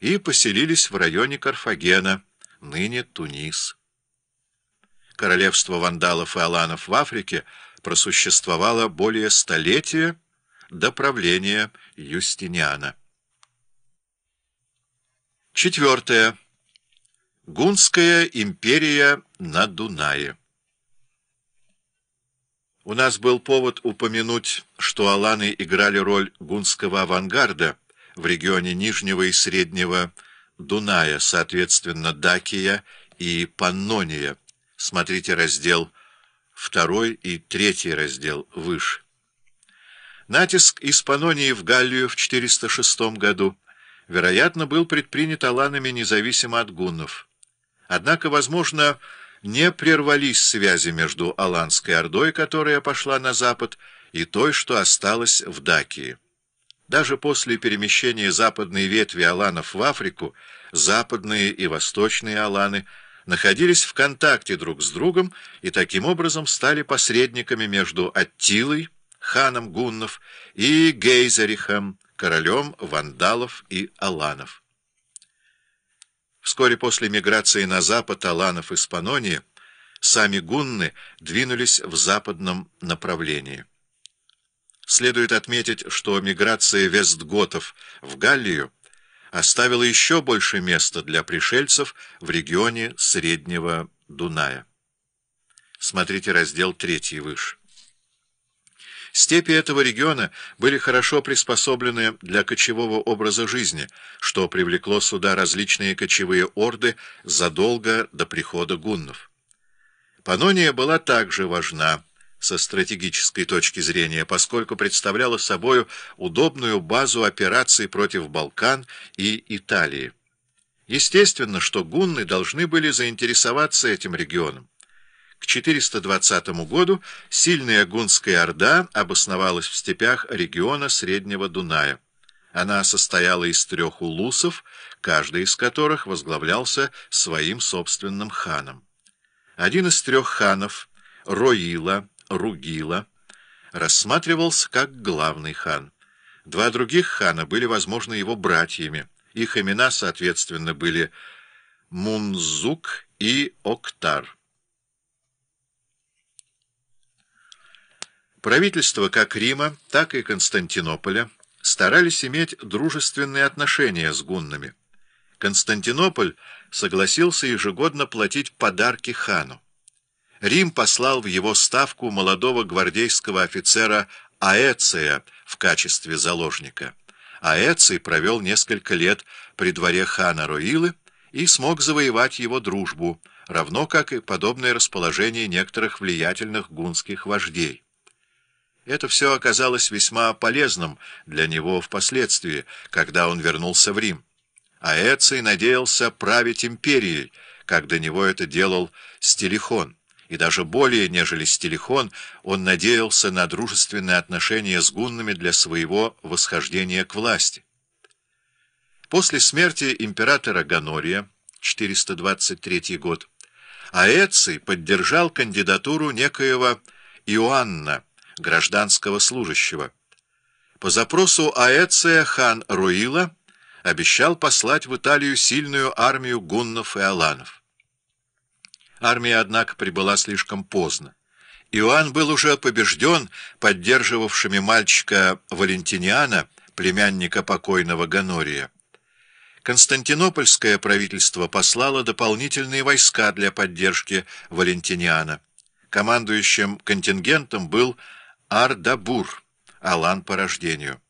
и поселились в районе Карфагена, ныне Тунис. Королевство вандалов и аланов в Африке просуществовало более столетия до правления Юстиниана. Четвертое. Гунская империя на Дунае. У нас был повод упомянуть, что аланы играли роль гунского авангарда в регионе Нижнего и Среднего Дуная, соответственно, Дакия и Паннония. Смотрите раздел 2 и 3 раздел выше. Натиск из Панонии в Галлию в 406 году, вероятно, был предпринят аланами независимо от гуннов. Однако, возможно, не прервались связи между Аланской Ордой, которая пошла на запад, и той, что осталась в Дакии. Даже после перемещения западной ветви Аланов в Африку, западные и восточные Аланы находились в контакте друг с другом и таким образом стали посредниками между Аттилой, ханом гуннов, и Гейзерихом, королем вандалов и аланов. Вскоре после миграции на запад аланов из Панонии сами гунны двинулись в западном направлении. Следует отметить, что миграция вестготов в Галлию оставила еще больше места для пришельцев в регионе Среднего Дуная. Смотрите раздел 3 выше. Степи этого региона были хорошо приспособлены для кочевого образа жизни, что привлекло сюда различные кочевые орды задолго до прихода гуннов. Панония была также важна со стратегической точки зрения, поскольку представляла собою удобную базу операций против Балкан и Италии. Естественно, что гунны должны были заинтересоваться этим регионом. К 420 году сильная гунская орда обосновалась в степях региона Среднего Дуная. Она состояла из трех улусов, каждый из которых возглавлялся своим собственным ханом. Один из трех ханов, Роила, Ругила, рассматривался как главный хан. Два других хана были, возможно, его братьями. Их имена, соответственно, были Мунзук и Октар. Правительства как Рима, так и Константинополя старались иметь дружественные отношения с гуннами. Константинополь согласился ежегодно платить подарки хану. Рим послал в его ставку молодого гвардейского офицера Аэция в качестве заложника. Аэций провел несколько лет при дворе хана Роилы и смог завоевать его дружбу, равно как и подобное расположение некоторых влиятельных гунских вождей. Это все оказалось весьма полезным для него впоследствии, когда он вернулся в Рим. А Эций надеялся править империей, как до него это делал Стилихон. И даже более, нежели Стилихон, он надеялся на дружественные отношения с гуннами для своего восхождения к власти. После смерти императора Ганория, 423 год, Аэций поддержал кандидатуру некоего Иоанна, гражданского служащего. По запросу Аэция хан Руила обещал послать в Италию сильную армию гуннов и аланов. Армия, однако, прибыла слишком поздно. Иоанн был уже побежден поддерживавшими мальчика Валентиниана, племянника покойного Ганория. Константинопольское правительство послало дополнительные войска для поддержки Валентиниана. Командующим контингентом был Ардабур, алан по рождению.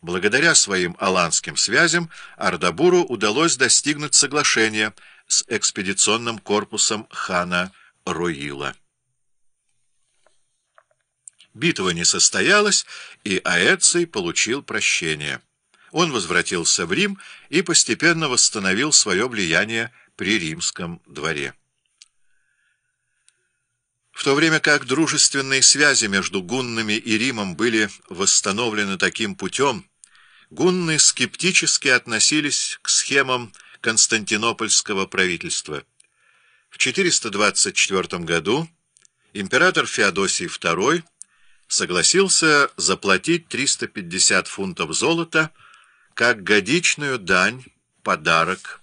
Благодаря своим аланским связям Ардабуру удалось достигнуть соглашения с экспедиционным корпусом хана Роила. Битва не состоялась, и Аэций получил прощение. Он возвратился в Рим и постепенно восстановил свое влияние при римском дворе. В то время как дружественные связи между гуннами и Римом были восстановлены таким путем, гунны скептически относились к схемам константинопольского правительства. В 424 году император Феодосий II согласился заплатить 350 фунтов золота как годичную дань подарок